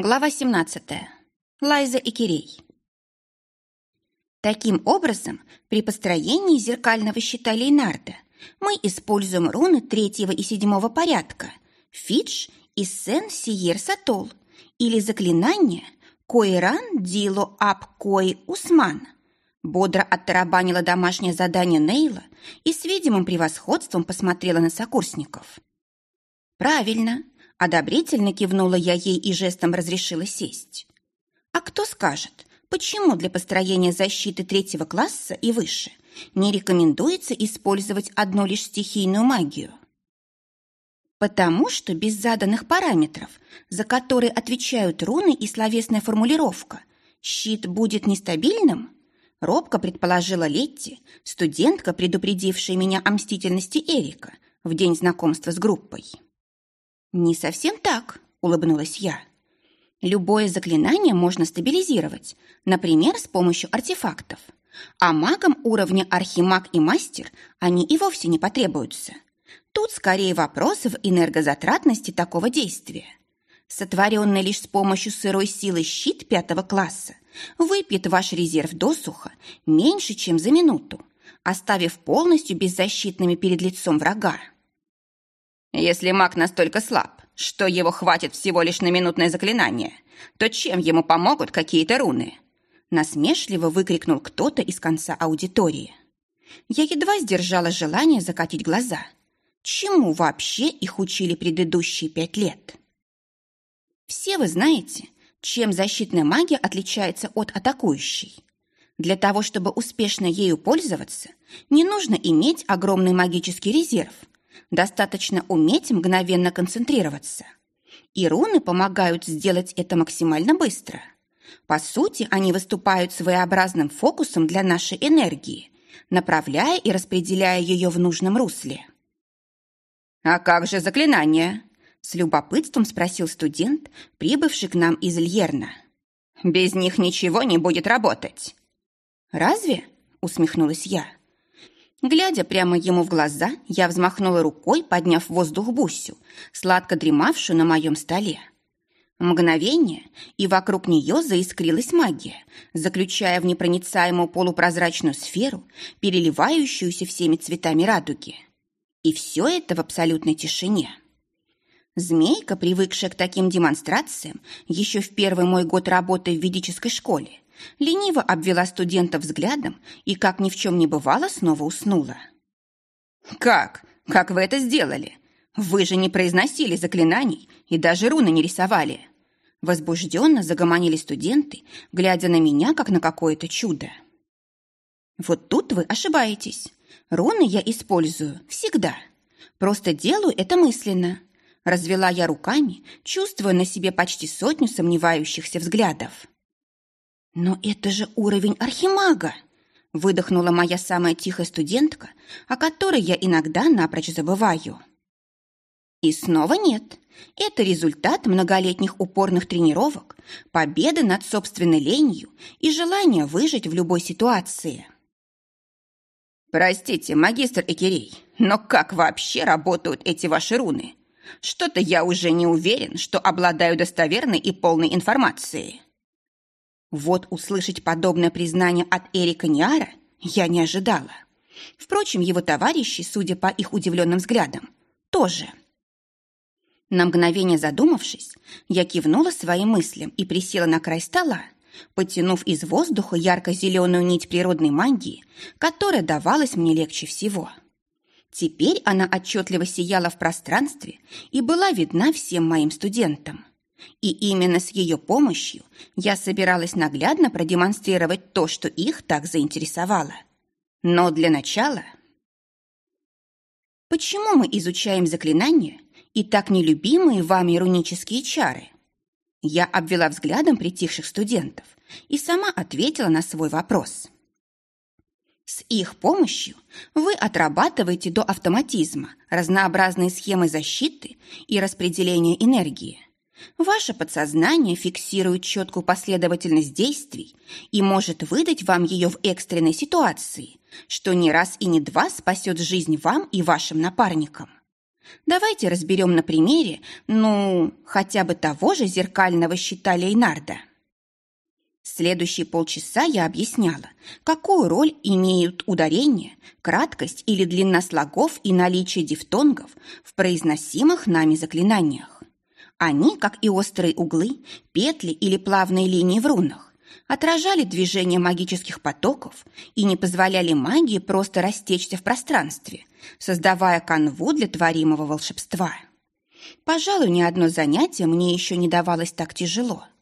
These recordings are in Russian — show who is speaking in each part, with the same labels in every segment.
Speaker 1: Глава 17. Лайза и Кирей. Таким образом, при построении зеркального щита Лейнарда мы используем руны третьего и седьмого порядка Фидж и Сен-Сиер-Сатол или заклинание Коиран Дило Ап Кои Усман. Бодро оттарабанила домашнее задание Нейла и с видимым превосходством посмотрела на сокурсников. «Правильно», Одобрительно кивнула я ей и жестом разрешила сесть. А кто скажет, почему для построения защиты третьего класса и выше не рекомендуется использовать одну лишь стихийную магию? Потому что без заданных параметров, за которые отвечают руны и словесная формулировка, щит будет нестабильным? Робко предположила Летти, студентка, предупредившая меня о мстительности Эрика в день знакомства с группой. «Не совсем так», — улыбнулась я. «Любое заклинание можно стабилизировать, например, с помощью артефактов. А магам уровня архимаг и мастер они и вовсе не потребуются. Тут скорее вопрос в энергозатратности такого действия. Сотворенный лишь с помощью сырой силы щит пятого класса выпьет ваш резерв досуха меньше, чем за минуту, оставив полностью беззащитными перед лицом врага. Если маг настолько слаб, что его хватит всего лишь на минутное заклинание, то чем ему помогут какие-то руны? Насмешливо выкрикнул кто-то из конца аудитории. Я едва сдержала желание закатить глаза. Чему вообще их учили предыдущие пять лет? Все вы знаете, чем защитная магия отличается от атакующей. Для того, чтобы успешно ею пользоваться, не нужно иметь огромный магический резерв – Достаточно уметь мгновенно концентрироваться. И руны помогают сделать это максимально быстро. По сути, они выступают своеобразным фокусом для нашей энергии, направляя и распределяя ее в нужном русле. «А как же заклинания?» – с любопытством спросил студент, прибывший к нам из Льерна. «Без них ничего не будет работать». «Разве?» – усмехнулась я. Глядя прямо ему в глаза, я взмахнула рукой, подняв в воздух бусю, сладко дремавшую на моем столе. Мгновение, и вокруг нее заискрилась магия, заключая в непроницаемую полупрозрачную сферу, переливающуюся всеми цветами радуги. И все это в абсолютной тишине. Змейка, привыкшая к таким демонстрациям, еще в первый мой год работы в ведической школе, лениво обвела студента взглядом и, как ни в чем не бывало, снова уснула. «Как? Как вы это сделали? Вы же не произносили заклинаний и даже руны не рисовали!» Возбужденно загомонили студенты, глядя на меня, как на какое-то чудо. «Вот тут вы ошибаетесь. Руны я использую всегда. Просто делаю это мысленно». Развела я руками, чувствуя на себе почти сотню сомневающихся взглядов. «Но это же уровень архимага!» выдохнула моя самая тихая студентка, о которой я иногда напрочь забываю. И снова нет. Это результат многолетних упорных тренировок, победы над собственной ленью и желания выжить в любой ситуации. «Простите, магистр Экерей, но как вообще работают эти ваши руны? Что-то я уже не уверен, что обладаю достоверной и полной информацией». Вот услышать подобное признание от Эрика Ниара я не ожидала. Впрочем, его товарищи, судя по их удивленным взглядам, тоже. На мгновение задумавшись, я кивнула своим мыслям и присела на край стола, потянув из воздуха ярко-зеленую нить природной магии, которая давалась мне легче всего. Теперь она отчетливо сияла в пространстве и была видна всем моим студентам. И именно с ее помощью я собиралась наглядно продемонстрировать то, что их так заинтересовало. Но для начала... Почему мы изучаем заклинания и так нелюбимые вами рунические чары? Я обвела взглядом притихших студентов и сама ответила на свой вопрос. С их помощью вы отрабатываете до автоматизма разнообразные схемы защиты и распределения энергии. Ваше подсознание фиксирует четкую последовательность действий и может выдать вам ее в экстренной ситуации, что не раз и не два спасет жизнь вам и вашим напарникам. Давайте разберем на примере, ну, хотя бы того же зеркального щита Лейнарда. Следующие полчаса я объясняла, какую роль имеют ударение, краткость или длина слогов и наличие дифтонгов в произносимых нами заклинаниях. Они, как и острые углы, петли или плавные линии в рунах, отражали движение магических потоков и не позволяли магии просто растечься в пространстве, создавая канву для творимого волшебства. Пожалуй, ни одно занятие мне еще не давалось так тяжело –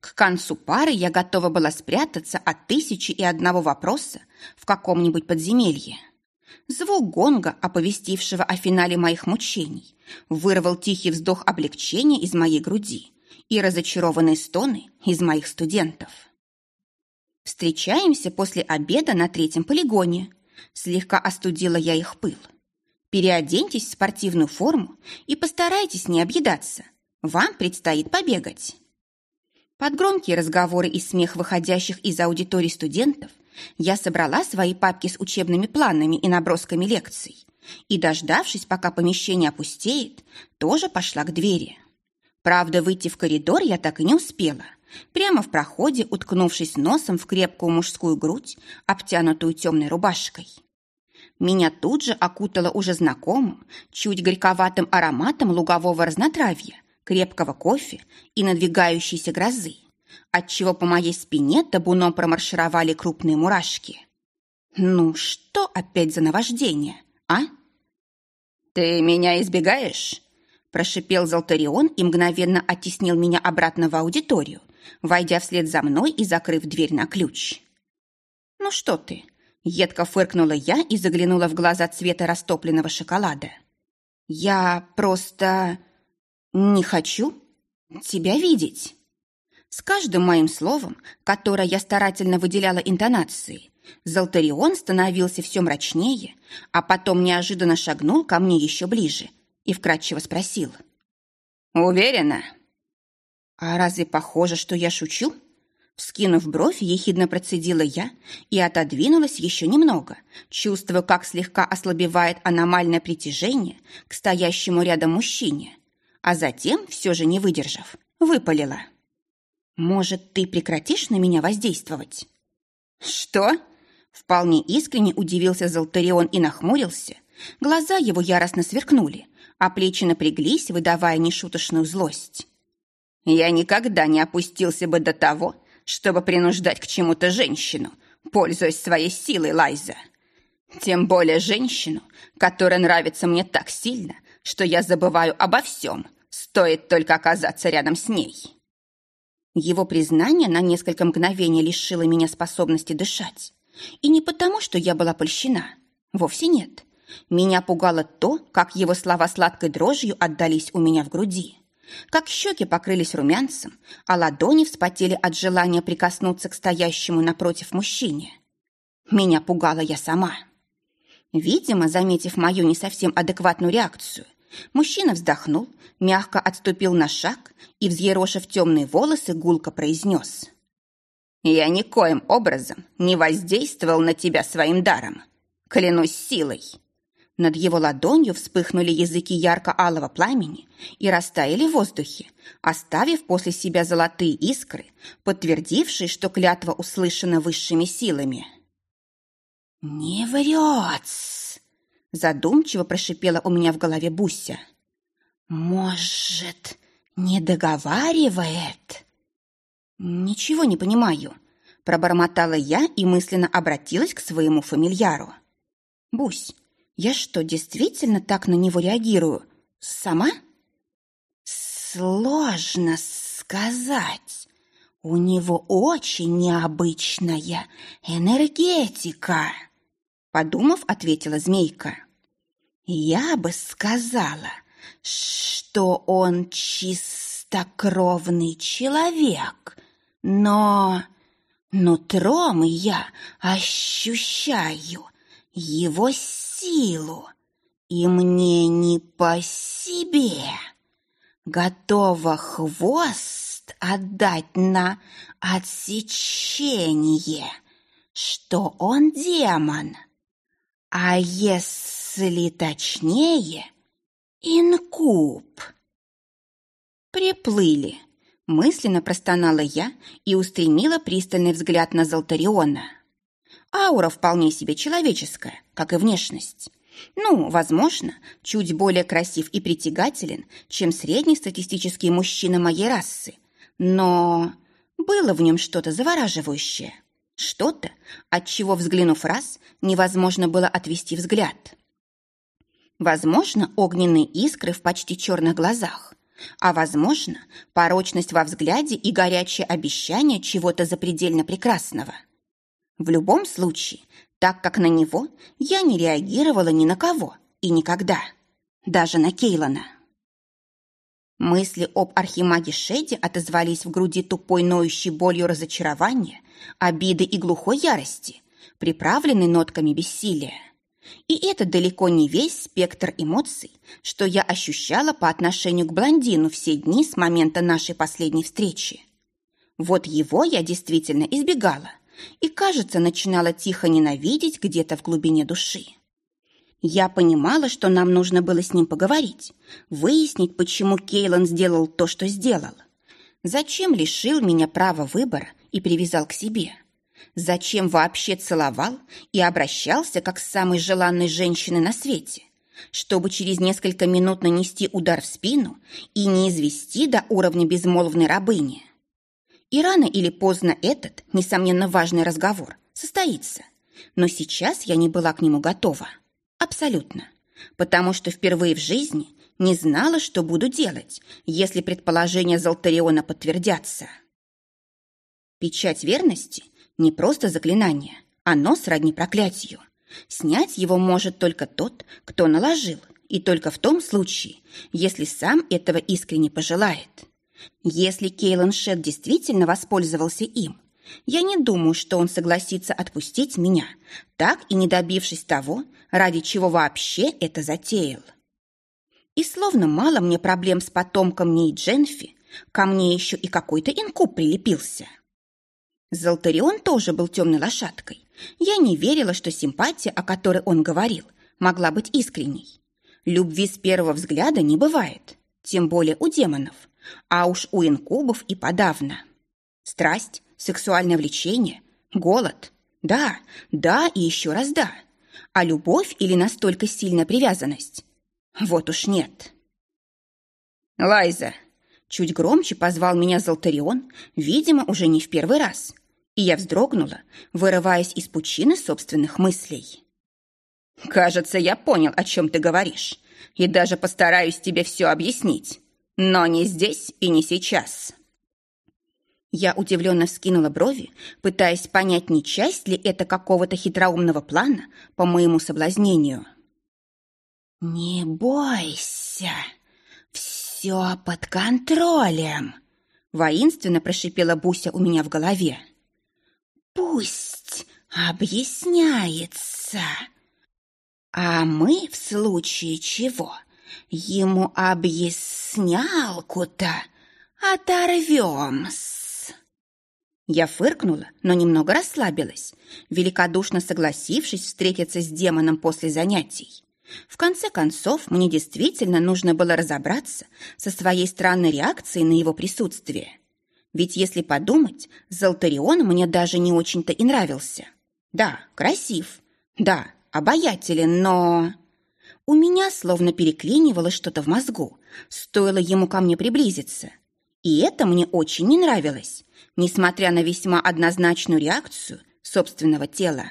Speaker 1: к концу пары я готова была спрятаться от тысячи и одного вопроса в каком-нибудь подземелье. Звук гонга, оповестившего о финале моих мучений, вырвал тихий вздох облегчения из моей груди и разочарованные стоны из моих студентов. Встречаемся после обеда на третьем полигоне. Слегка остудила я их пыл. Переоденьтесь в спортивную форму и постарайтесь не объедаться. Вам предстоит побегать. Под громкие разговоры и смех выходящих из аудитории студентов я собрала свои папки с учебными планами и набросками лекций и, дождавшись, пока помещение опустеет, тоже пошла к двери. Правда, выйти в коридор я так и не успела. Прямо в проходе, уткнувшись носом в крепкую мужскую грудь, обтянутую темной рубашкой. Меня тут же окутало уже знакомым, чуть горьковатым ароматом лугового разнотравья, крепкого кофе и надвигающейся грозы, отчего по моей спине табуном промаршировали крупные мурашки. Ну, что опять за наваждение, а? «Ты меня избегаешь?» Прошипел Золтарион и мгновенно оттеснил меня обратно в аудиторию, войдя вслед за мной и закрыв дверь на ключ. «Ну что ты?» Едко фыркнула я и заглянула в глаза цвета растопленного шоколада. «Я просто...» «Не хочу тебя видеть». С каждым моим словом, которое я старательно выделяла интонацией, Золтарион становился все мрачнее, а потом неожиданно шагнул ко мне еще ближе и вкратчиво спросил. «Уверена?» «А разве похоже, что я шучу?» Вскинув бровь, ехидно процедила я и отодвинулась еще немного, чувствуя, как слегка ослабевает аномальное притяжение к стоящему рядом мужчине, а затем, все же не выдержав, выпалила. «Может, ты прекратишь на меня воздействовать?» «Что?» Вполне искренне удивился Золтарион и нахмурился. Глаза его яростно сверкнули, а плечи напряглись, выдавая нешуточную злость. «Я никогда не опустился бы до того, чтобы принуждать к чему-то женщину, пользуясь своей силой, Лайза. Тем более женщину, которая нравится мне так сильно, что я забываю обо всем, стоит только оказаться рядом с ней. Его признание на несколько мгновений лишило меня способности дышать. И не потому, что я была польщена. Вовсе нет. Меня пугало то, как его слова сладкой дрожью отдались у меня в груди. Как щеки покрылись румянцем, а ладони вспотели от желания прикоснуться к стоящему напротив мужчине. Меня пугала я сама. Видимо, заметив мою не совсем адекватную реакцию, мужчина вздохнул, мягко отступил на шаг и, взъерошив темные волосы, гулко произнес. «Я никоим образом не воздействовал на тебя своим даром. Клянусь силой!» Над его ладонью вспыхнули языки ярко-алого пламени и растаяли в воздухе, оставив после себя золотые искры, подтвердившие, что клятва услышана высшими силами. «Не врет!» Задумчиво прошипела у меня в голове Буся. «Может, не договаривает?» «Ничего не понимаю», — пробормотала я и мысленно обратилась к своему фамильяру. «Бусь, я что, действительно так на него реагирую? Сама?» «Сложно сказать. У него очень необычная энергетика», — подумав, ответила змейка. «Я бы сказала, что он чистокровный человек, но нутром я ощущаю его силу, и мне не по себе. Готова хвост отдать на отсечение, что он демон. А если точнее, Инкуб. Приплыли. Мысленно простонала я и устремила пристальный взгляд на Золтариона. Аура вполне себе человеческая, как и внешность. Ну, возможно, чуть более красив и притягателен, чем среднестатистический мужчина моей расы. Но было в нем что-то завораживающее. Что-то, от чего, взглянув раз, невозможно было отвести взгляд. Возможно, огненные искры в почти черных глазах. А возможно, порочность во взгляде и горячее обещание чего-то запредельно прекрасного. В любом случае, так как на него я не реагировала ни на кого и никогда, даже на Кейлана. Мысли об архимаге Шеди отозвались в груди тупой ноющей болью разочарования, обиды и глухой ярости, приправленной нотками бессилия. И это далеко не весь спектр эмоций, что я ощущала по отношению к блондину все дни с момента нашей последней встречи. Вот его я действительно избегала, и, кажется, начинала тихо ненавидеть где-то в глубине души. Я понимала, что нам нужно было с ним поговорить, выяснить, почему Кейлан сделал то, что сделал. Зачем лишил меня права выбора и привязал к себе? Зачем вообще целовал и обращался как с самой желанной женщиной на свете? Чтобы через несколько минут нанести удар в спину и не извести до уровня безмолвной рабыни. И рано или поздно этот, несомненно, важный разговор состоится. Но сейчас я не была к нему готова. Абсолютно. Потому что впервые в жизни не знала, что буду делать, если предположения Золтариона подтвердятся. Печать верности – не просто заклинание, оно сродни проклятию. Снять его может только тот, кто наложил, и только в том случае, если сам этого искренне пожелает. Если Кейлан Шет действительно воспользовался им, я не думаю, что он согласится отпустить меня, так и не добившись того, ради чего вообще это затеял. И словно мало мне проблем с потомком Ней Дженфи, ко мне еще и какой-то инкуб прилепился. Золтарион тоже был темной лошадкой. Я не верила, что симпатия, о которой он говорил, могла быть искренней. Любви с первого взгляда не бывает, тем более у демонов – а уж у инкубов и подавно. Страсть, сексуальное влечение, голод. Да, да и еще раз да. А любовь или настолько сильная привязанность? Вот уж нет. «Лайза!» Чуть громче позвал меня Золтарион, видимо, уже не в первый раз. И я вздрогнула, вырываясь из пучины собственных мыслей. «Кажется, я понял, о чем ты говоришь, и даже постараюсь тебе все объяснить. Но не здесь и не сейчас. Я удивленно вскинула брови, пытаясь понять, не часть ли это какого-то хитроумного плана по моему соблазнению. «Не бойся, все под контролем», — воинственно прошипела Буся у меня в голове. «Пусть объясняется. А мы в случае чего ему объяснялку-то оторвем-с. Я фыркнула, но немного расслабилась, великодушно согласившись встретиться с демоном после занятий. В конце концов, мне действительно нужно было разобраться со своей странной реакцией на его присутствие. Ведь если подумать, Золтарион мне даже не очень-то и нравился. Да, красив, да, обаятелен, но... У меня словно переклинивало что-то в мозгу, стоило ему ко мне приблизиться. И это мне очень не нравилось, несмотря на весьма однозначную реакцию собственного тела.